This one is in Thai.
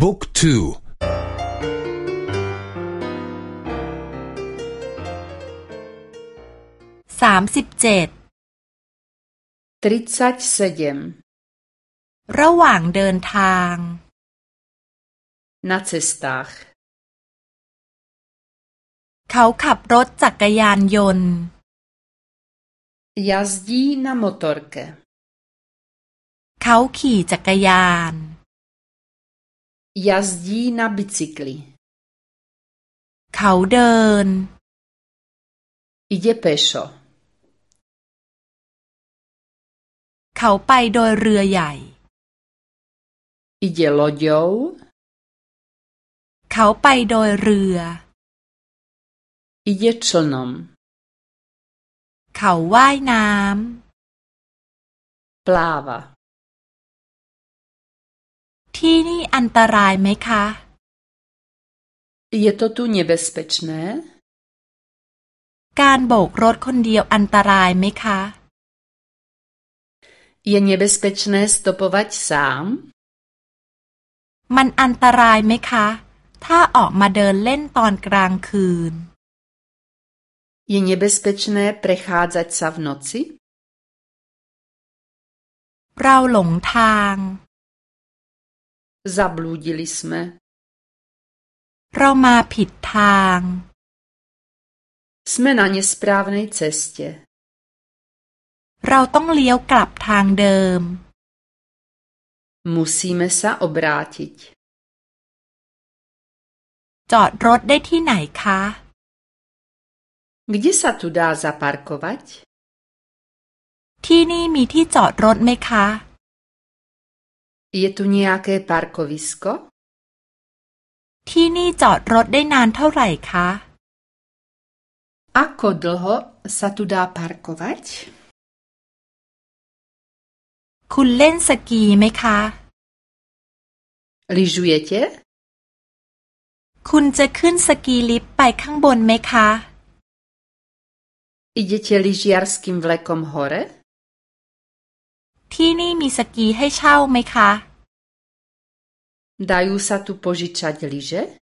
บุ๊กทูสามสิบเจ็ดระหว่างเดินทาง Na cestách เขาขับรถจักรยานยนต์ Jazdí na motorke เขาขี่จักรยาน Jazdí na bicykli เขาเดิน Ide pešo เขาไปโดยเรือใหญ่ Ide loďou เขาไปโดยเรือ Ide člnom เขาว่ายน้ำ Pláva ที่นี่อันตรายไหมคะ Je to tu nebezpečné? การโบกรถคนเดียวอันตรายไหมคะ Je nebezpečné stopovať sám? มันอันตรายไหมคะ ถ้าออกมาเดินเล่นตอนกลางคืน Je nebezpečné prechádzať sa v noci? เราหลงทาง Zablúdili sme. เรามาผิดทาง Sme na nesprávnej ceste. เราต้องเลี้ยวกลับทางเดิม Musíme sa obrátiť. จอดรถได้ที่ไหนคะ Kde sa tu dá zaparkovať? ที่นี่มีที่จอดรถไหมคะ Je tu nejaké parkovisko? ที่นี่จอดรถได้นานเท่าไหร่คะ Ako dlho sa tu dá parkovať? คุณเล่นสกีไหมคะ Lyžujete? คุณจะขึ้นสกีลิฟต์ไปข้างบนไหมคะ Idete lyžiarským vlekom hore? ที่นี่มีสกีให้เช่าไหมคะ Dajú sa tu požičať lyže?